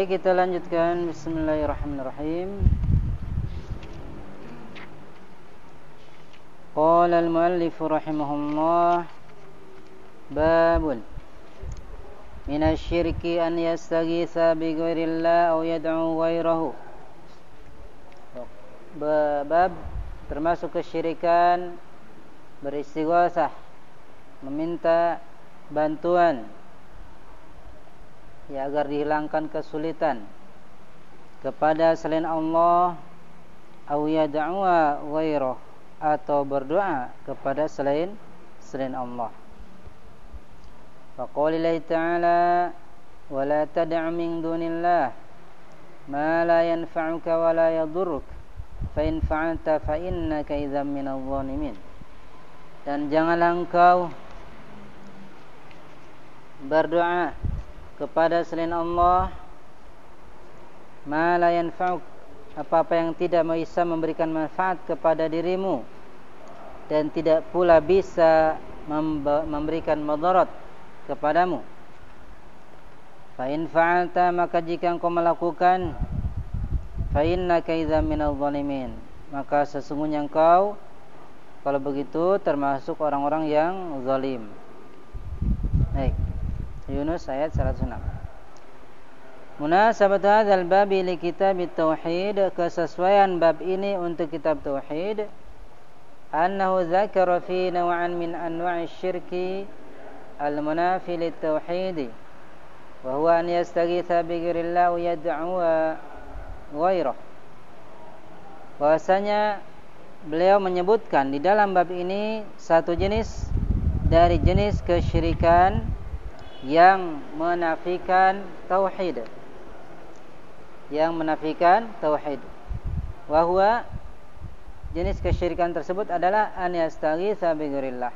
Baik, kita lanjutkan Bismillahirrahmanirrahim. Qala al-muallif rahimahullah babun min asy-syirki an yastagisa bi ghairillah aw yad'u ghairahu. Bab termasuk kesyirikan beristighosah meminta bantuan ya agar dihilangkan kesulitan. Kepada selain Allah au yad'uwa ghairah atau berdoa kepada selain selain Allah. Faqaulillahi ta'ala wa la tad'u min dunillah ma la yanfa'uka wa la yadurruka fa in fa'alta fa innaka idzam minadh dhalimin dan janganlah engkau berdoa kepada selain Allah ma apa-apa yang tidak bisa memberikan manfaat kepada dirimu dan tidak pula bisa memberikan madarat kepadamu. Fa in fa'alta maka jika engkau melakukan fa innaka idza minadh dhalimin maka sesungguhnya engkau kalau begitu termasuk orang-orang yang zalim. Baik Yunus ayat 106 Munasabat hadzal babi li kitab tauhid kesesuaian bab ini untuk kitab tauhid. Annahu dzakara fi naw'an min anwa'i syirki al-munafi lit tauhid. Wa huwa an yastaghitha bi ghairillah yad'u ghairah bahwasanya beliau menyebutkan di dalam bab ini satu jenis dari jenis kesyirikan yang menafikan tauhid yang menafikan tauhid bahwa jenis kesyirikan tersebut adalah an yastaghitsa bigairillah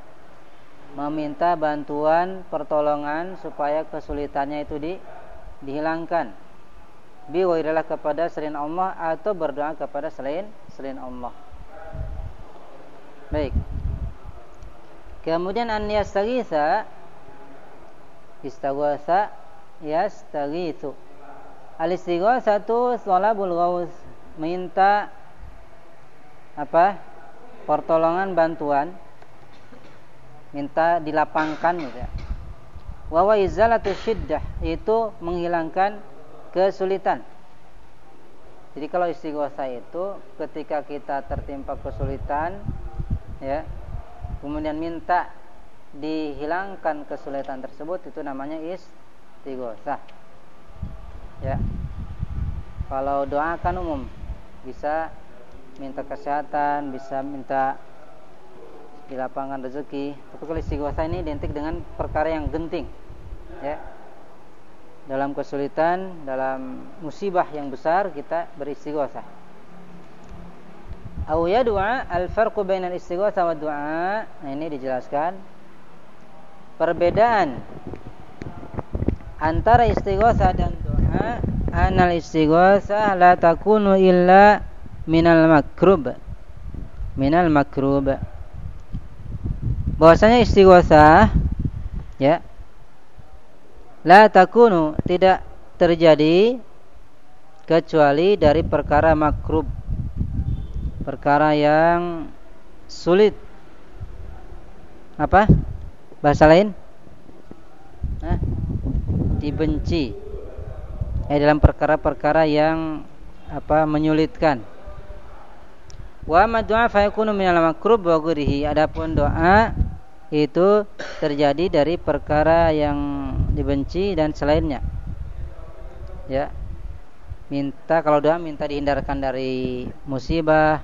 meminta bantuan pertolongan supaya kesulitannya itu di, dihilangkan biwairillah kepada selain Allah atau berdoa kepada selain selain Allah. Baik. Kemudian an yastaghitha istaghasa yastaghithu. Al istighatsatu thalabul ghaus, minta apa? pertolongan bantuan minta dilapangkan gitu ya. Wa wa izalatu syiddah itu menghilangkan kesulitan. Jadi kalau istighosa itu ketika kita tertimpa kesulitan ya, kemudian minta dihilangkan kesulitan tersebut itu namanya istighosa. Ya. Kalau doa kan umum bisa minta kesehatan, bisa minta di lapangan rezeki. Tapi kalau istighosa ini identik dengan perkara yang genting. Ya dalam kesulitan, dalam musibah yang besar kita beristighosah. Au yad'a al-farqu bainal istighosa wa du'a. Nah, ini dijelaskan perbedaan antara istighosa dan doa. Anal istighosa la takunu illa minal makrub. Minal makrub. Bahwasanya istighosa ya la takunu tidak terjadi kecuali dari perkara makrub perkara yang sulit apa bahasa lain Hah? dibenci eh dalam perkara-perkara yang apa menyulitkan wa ma du'a fa yakunu minal makrub wa adapun doa itu terjadi dari perkara yang dibenci dan selainnya. Ya. Minta kalau doa minta dihindarkan dari musibah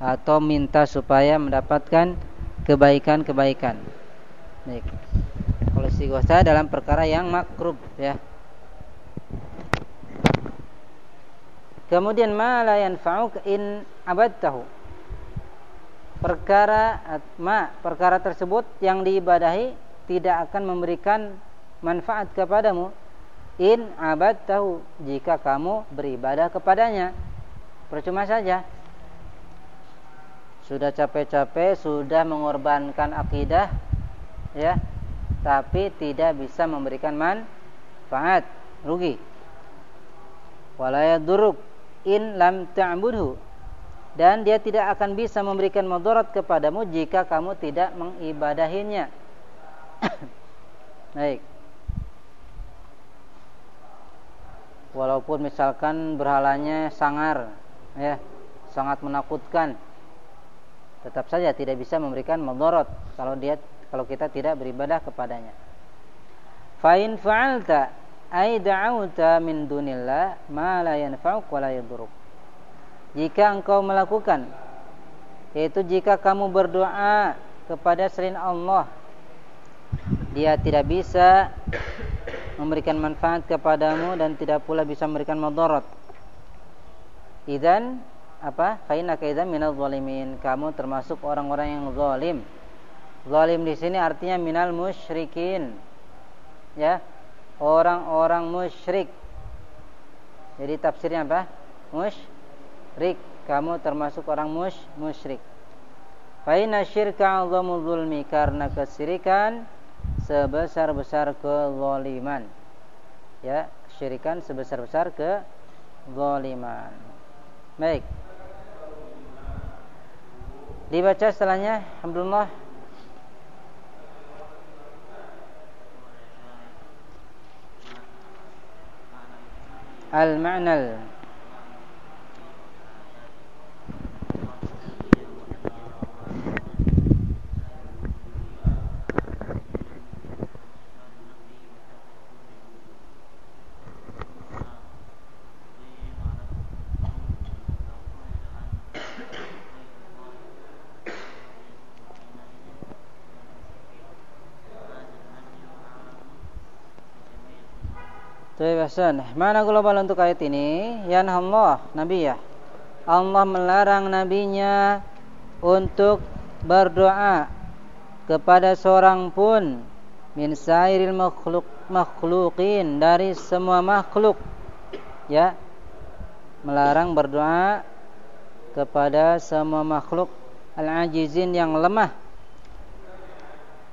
atau minta supaya mendapatkan kebaikan-kebaikan. Baik. Kalau istighosa dalam perkara yang makrub ya. Kemudian ma la yanfa'uk in abadtahu perkara ma perkara tersebut yang diibadahi tidak akan memberikan manfaat kepadamu in abad tahu jika kamu beribadah kepadanya percuma saja sudah capek-capek, sudah mengorbankan akidah, ya, tapi tidak bisa memberikan manfaat, rugi. Walayaduruk in lam ta'budhu dan dia tidak akan bisa memberikan mudarat kepadamu jika kamu tidak mengibadahinya. Baik. Walaupun misalkan berhalanya sangar, ya, sangat menakutkan, tetap saja tidak bisa memberikan mudarat kalau dia kalau kita tidak beribadah kepadanya. Fa in fa'alta ay da'auta min dunillah ma la yanfa'uk wa la. Jika engkau melakukan yaitu jika kamu berdoa kepada selain Allah dia tidak bisa memberikan manfaat kepadamu dan tidak pula bisa memberikan mudarat. Idan apa? Faina kaidzan minal zalimin. Kamu termasuk orang-orang yang zalim. Zalim di sini artinya minal musyrikin. Ya. Orang-orang musyrik. Jadi tafsirnya apa? Musyrik. Kamu termasuk orang mush musyrik. Faina syirka zulmi karena kesyirikan sebesar-besar kezaliman. Ya, syirikan sebesar-besar kezaliman. Baik. Dibaca setelahnya Alhamdulillah المعنى Hasan. Mana global untuk ayat ini? Ya Allah, Nabi ya. Allah melarang nabinya untuk berdoa kepada seorang pun min sairil makhluk makhluqin dari semua makhluk. Ya. Melarang berdoa kepada semua makhluk al-ajizin yang lemah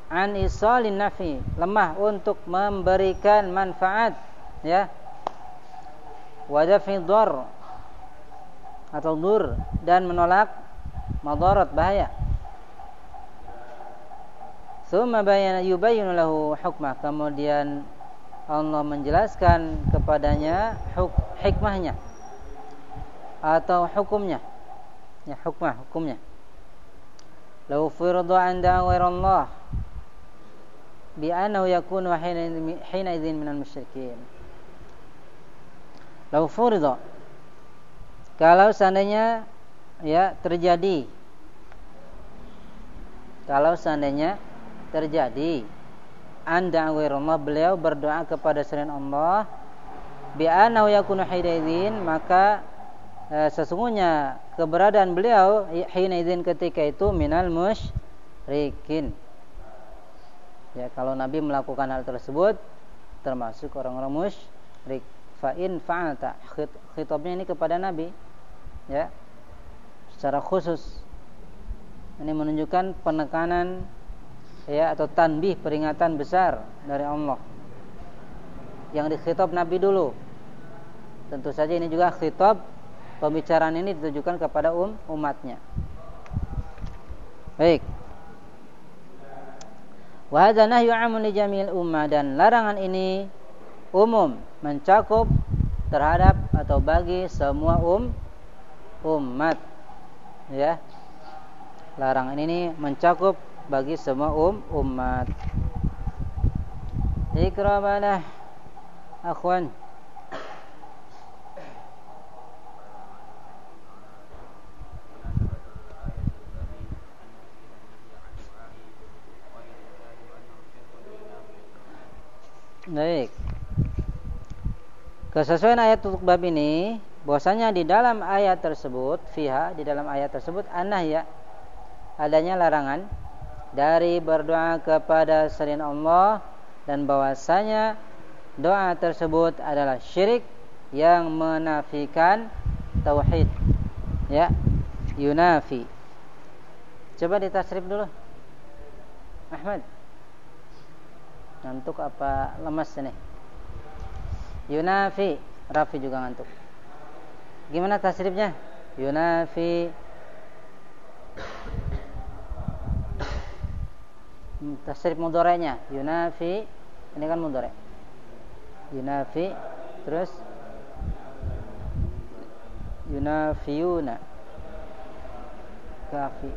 an isalin nafi lemah untuk memberikan manfaat ya wadafi dhar atau dur dan menolak madarat bahaya Thumma bayana yubayyinu lahu hukmah kemudian Allah menjelaskan kepadanya huk hikmahnya atau hukumnya ya hukmah hukumnya lau firda anda Allah bi annahu yakunu hina idzin minal musyrikin lau furida. Kalau seandainya ya terjadi. Kalau seandainya terjadi anda Allah beliau berdoa kepada selain Allah bi annahu yakunu hidaidin maka e, sesungguhnya keberadaan beliau hina idzin ketika itu minal musyrikin. Ya kalau Nabi melakukan hal tersebut termasuk orang-orang musyrik fa in fa'alta. Khitabnya ini kepada Nabi. Ya. Secara khusus. Ini menunjukkan penekanan ya atau tanbih peringatan besar dari Allah. Yang dikhitab Nabi dulu. Tentu saja ini juga khitab pembicaraan ini ditujukan kepada um umatnya. Baik. Wa hadza nahyu 'amun dan larangan ini umum mencakup terhadap atau bagi semua um umat. Ya. Larangan ini mencakup bagi semua um umat. Ikramalah akhwan Baik. Kesesuaian ayat untuk bab ini bahwasanya di dalam ayat tersebut fiha di dalam ayat tersebut ya adanya larangan dari berdoa kepada selain Allah dan bahwasanya doa tersebut adalah syirik yang menafikan tauhid ya yunafi Coba ditasrif dulu. Ahmad. Ngantuk apa lemas ini? Yunafi. Rafi juga ngantuk. Gimana tasrifnya? Yunafi. Hmm, tasrif mudorenya. Yunafi. Ini kan mudore. Yunafi. Terus. Yunafiyuna. Kafi.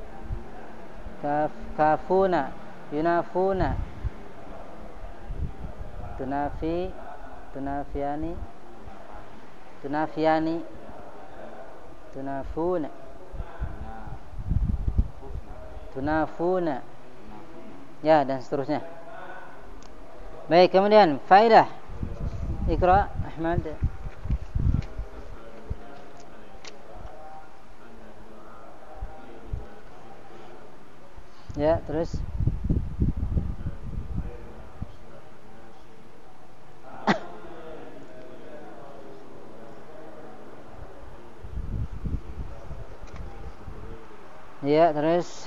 Kaf, kafuna. Yunafuna tunafi tunafiani. Tunafiani. Tunafuna. Tunafuna. Ya dan seterusnya. Baik kemudian faidah. Ikra Ahmad. Ya terus Ya, terus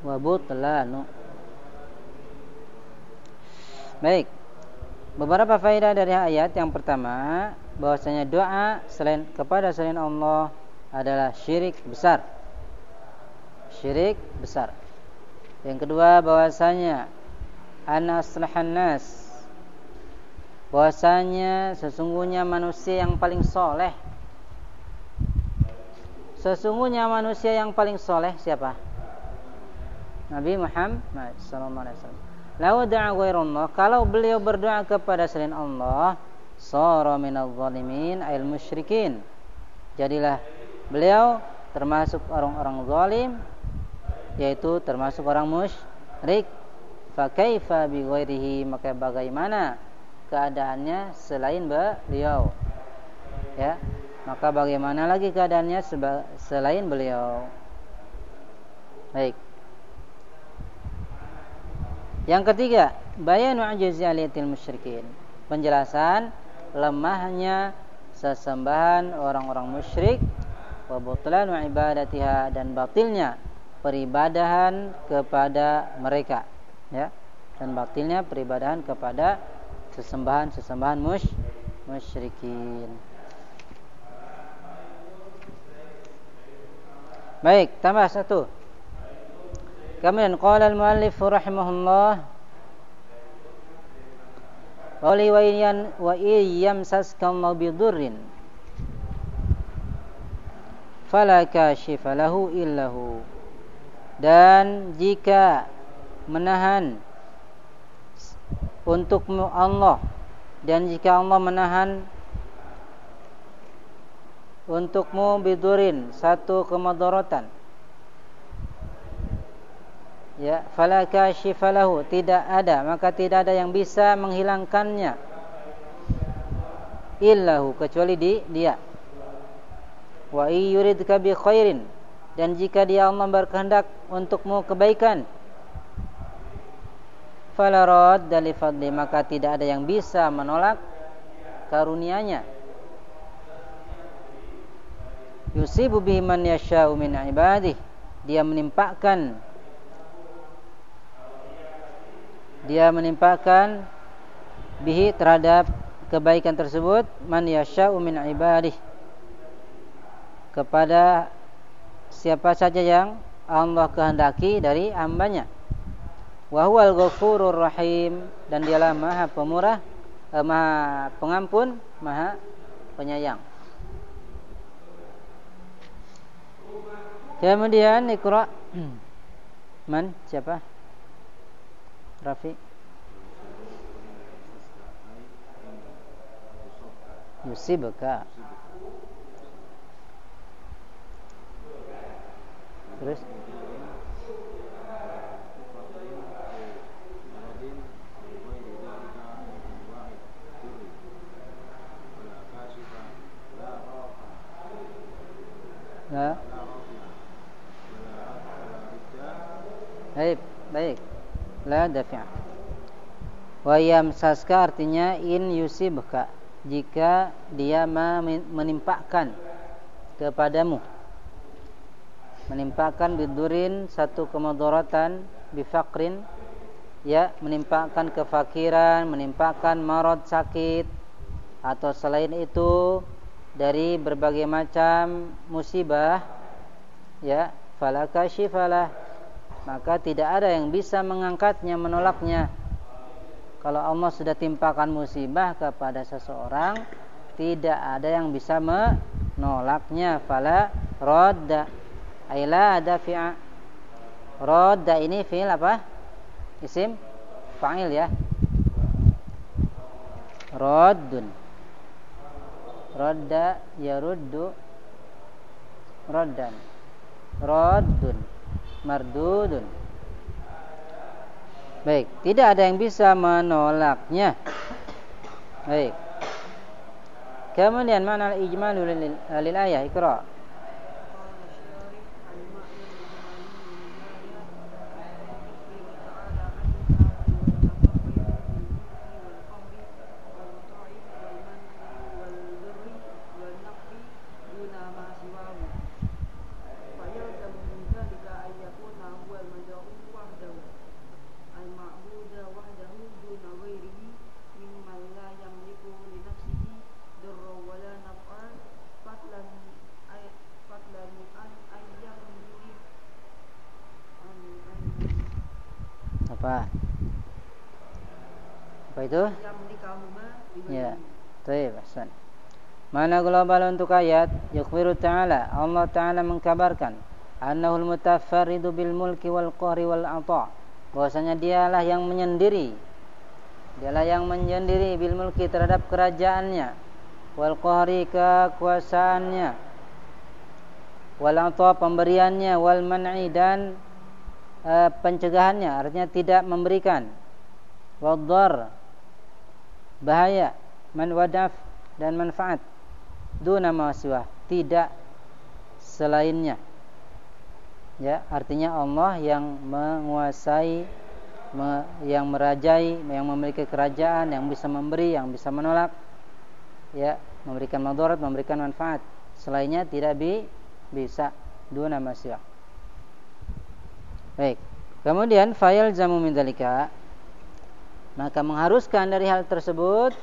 wabutlanu. Baik. Beberapa faedah dari ayat yang pertama bahwasanya doa selain kepada selain Allah adalah syirik besar. Syirik besar. Yang kedua bahwasanya ana aslahan nas bahwasanya sesungguhnya manusia yang paling soleh. Sesungguhnya manusia yang paling soleh siapa? Nabi Muhammad wasallam. Lau da'a ghairullah kalau beliau berdoa kepada selain Allah sara minadh zalimin al musyrikin. Jadilah beliau termasuk orang-orang zalim yaitu termasuk orang musyrik. Fa bi ghairihi maka bagaimana keadaannya selain beliau. Ya maka bagaimana lagi keadaannya selain beliau? Baik. Yang ketiga bayan aliyatil musyrikin. Penjelasan lemahnya sesembahan orang-orang musyrik wa butlanu ibadatiha dan batilnya peribadahan kepada mereka. Ya dan batilnya peribadahan kepada sesembahan-sesembahan mush, musyrikin. Baik, tambah satu. Kemudian qala al-muallif rahimahullah Wali wa iyyan wa iyamsaska Allah bidurrin fala kashifa lahu illahu dan jika menahan untukmu Allah. Dan jika Allah menahan untukmu bidurin satu kemadorotan ya fala tidak ada maka tidak ada yang bisa menghilangkannya. Illahu kecuali di dia. Wa yuridka bi khairin. Dan jika dia Allah berkehendak untukmu kebaikan fala radda li fadli maka tidak ada yang bisa menolak karunianya. Yusibu bihi man yasha'u min ibadih dia menimpakan dia menimpakan bihi terhadap kebaikan tersebut man yasha'u min ibadih kepada siapa saja yang Allah kehendaki dari hambanya wa huwal ghafurur rahim. Dan dialah maha pemurah eh, maha pengampun maha penyayang. Kemudian ikra man siapa? Rafi. Yusibka. Terus Ya. Baik, baik. La dafi'. Wayam saska artinya in yusibka jika dia menimpakan kepadamu menimpakan bidurin satu kemudaratan bifakrin ya menimpakan kefakiran menimpakan marot sakit atau selain itu dari berbagai macam musibah ya falaka syifalah maka tidak ada yang bisa mengangkatnya menolaknya kalau Allah sudah timpakan musibah kepada seseorang tidak ada yang bisa menolaknya fala radda Aila dafi'a. Radda ini fi'il apa? Isim fa'il ya. Raddun. Radda yaruddu raddan. Raddun. Mardudun. Baik, tidak ada yang bisa menolaknya. Baik. Kemudian mana ijmalu lil ayah ikra. Itu? Ya baik Hasan mana global untuk ayat yukhbiru ta'ala Allah ta'ala mengkabarkan annahul mutafarridu bil mulki wal qahri wal ata bahwasanya dialah yang menyendiri. Dialah yang menyendiri bil mulki terhadap kerajaannya wal qahri kekuasaannya wal ata pemberiannya wal man'i dan uh, pencegahannya. Artinya tidak memberikan. Wadar bahaya. Manwadaf dan manfaat. Duna mawasiwah tidak selainnya. Ya artinya Allah yang menguasai me, yang merajai yang memiliki kerajaan yang bisa memberi yang bisa menolak. Ya memberikan madarat memberikan manfaat. Selainnya tidak bi, bisa. Duna mawasiwah Baik. Kemudian fayal jamu mindalika maka mengharuskan dari hal tersebut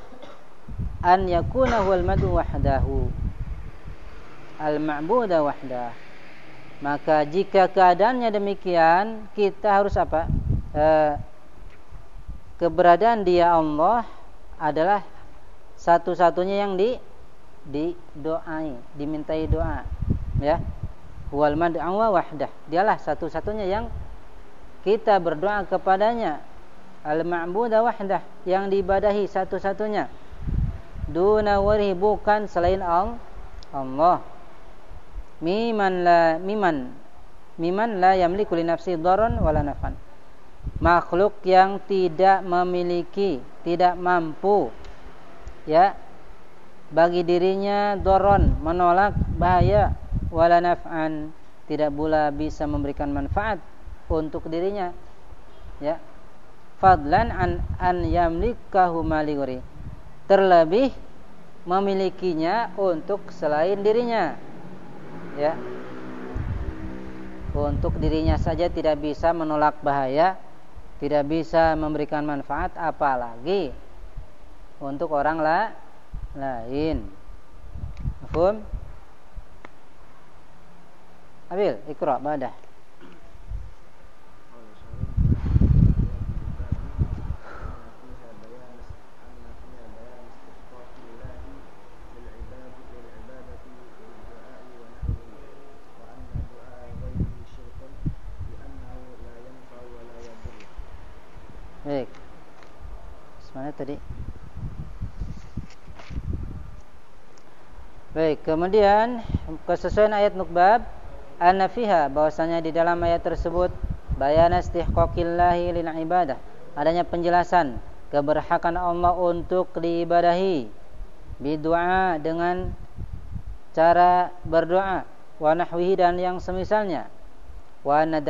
an yakuna huwal madu wahdahu. Al ma'buda wahdah. Maka jika keadaannya demikian kita harus apa? E, keberadaan dia Allah adalah satu-satunya yang di didoai dimintai doa ya. Wal mad'u wahdah. Dialah satu-satunya yang kita berdoa kepadanya al-ma'budah wahdah yang diibadahi satu-satunya. Duna wari bukan selain Allah. Miman la miman miman la yamliku li nafsi dharan wala nafan. Makhluk yang tidak memiliki tidak mampu ya bagi dirinya doron menolak bahaya wala naf'an. Tidak pula bisa memberikan manfaat untuk dirinya ya fadlan an an yamlikahu maliguri terlebih memilikinya untuk selain dirinya ya untuk dirinya saja tidak bisa menolak bahaya tidak bisa memberikan manfaat apalagi untuk orang la lain Mafhum? Abil, ikra badah. Kemudian kesesuaian ayat nukbab anna fiha bahwasanya di dalam ayat tersebut bayan istihqaqillahi lil ibadah adanya penjelasan keberhakan Allah untuk diibadahi bidua dengan cara berdoa wa nahwihi dan yang semisalnya wa anna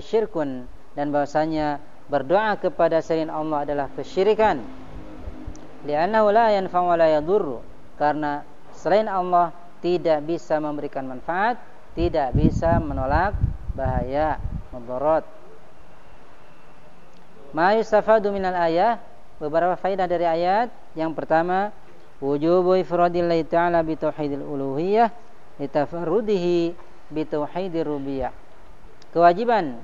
syirkun dan bahwasanya berdoa kepada selain Allah adalah kesyirikan. Li'annahu la yanfa'u la yadurru. Karena selain Allah tidak bisa memberikan manfaat, tidak bisa menolak bahaya, mudarat. Ma yustafadu minal ayah beberapa faedah dari ayat. Yang pertama, wujubu ifradillahi ta'ala bi tauhidil uluhiyah litafarrudihi bi tauhidir rububiyah. Kewajiban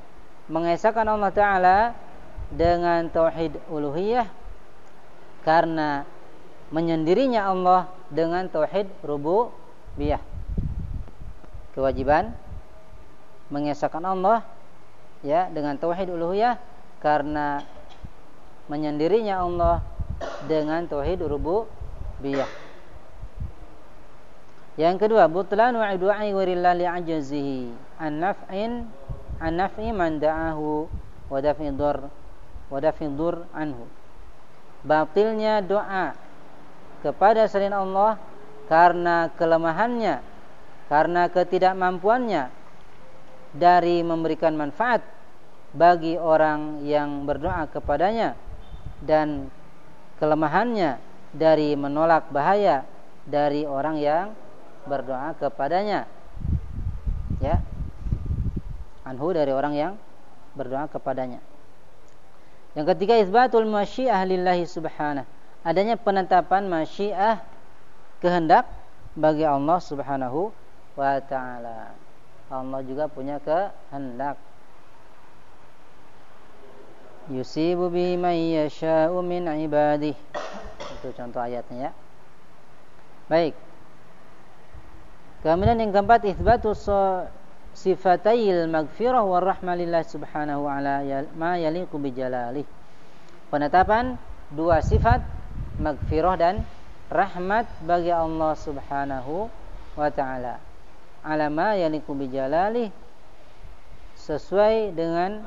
mengesahkan Allah taala dengan tauhid uluhiyah karena menyendirinya Allah dengan tauhid rububiyah. Kewajiban mengesahkan Allah ya dengan tauhid uluhiyah karena menyendirinya Allah dengan tauhid rububiyah. Yang kedua, butlanu du'ai warillah li'ajazihi an naf'in an naf'i man da'ahu wa daf'i dur wa daf'i dur anhu. Batilnya doa kepada selain Allah karena kelemahannya, karena ketidakmampuannya dari memberikan manfaat bagi orang yang berdoa kepadanya dan kelemahannya dari menolak bahaya dari orang yang berdoa kepadanya. Ya. Anhu dari orang yang berdoa kepadanya. Yang ketiga isbatul masyiah lillahi subhanahu. Adanya penetapan masyiah kehendak bagi Allah Subhanahu wa taala. Allah juga punya kehendak. Yusibu bi man yasha'u min ibadih. Itu contoh ayatnya ya. Baik. Kemudian yang keempat itsbatu sifatayil magfirah wa rahmalillah subhanahu ala ma yaliqu bijalalih. Penetapan dua sifat magfirah dan rahmat bagi Allah subhanahu wa ta'ala. Ala ma yaliqu bijalalih sesuai dengan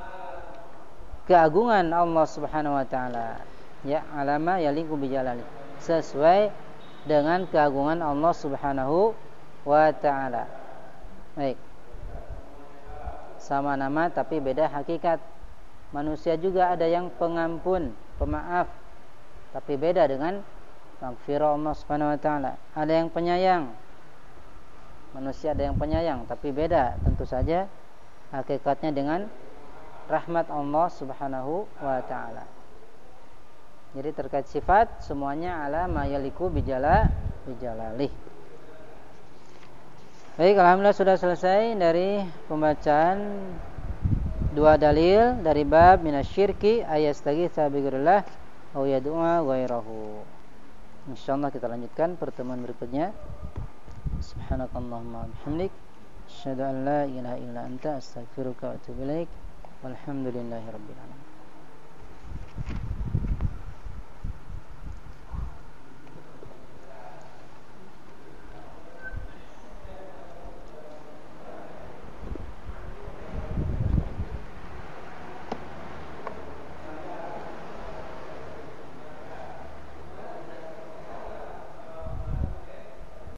keagungan Allah subhanahu wa ta'ala. Ya, alama yaliqu bijalalih. Sesuai dengan keagungan Allah subhanahu wa taala. Baik. Sama nama tapi beda hakikat. Manusia juga ada yang pengampun, pemaaf, tapi beda dengan maghfirah Allah Subhanahu wa taala. Ada yang penyayang. Manusia ada yang penyayang, tapi beda tentu saja hakikatnya dengan rahmat Allah Subhanahu wa taala. Jadi terkait sifat semuanya ala mayaliku bijala bijalalih. Baik, alhamdulillah sudah selesai dari pembacaan dua dalil dari bab minasyirki ayastagitsa bi aw yad'a ghairahu. Insyaallah kita lanjutkan pertemuan berikutnya. Subhanakallahumma bihamdik asyhadu an la ilaha illa anta astaghfiruka wa atubu ilaik. Walhamdulillahirabbil alamin.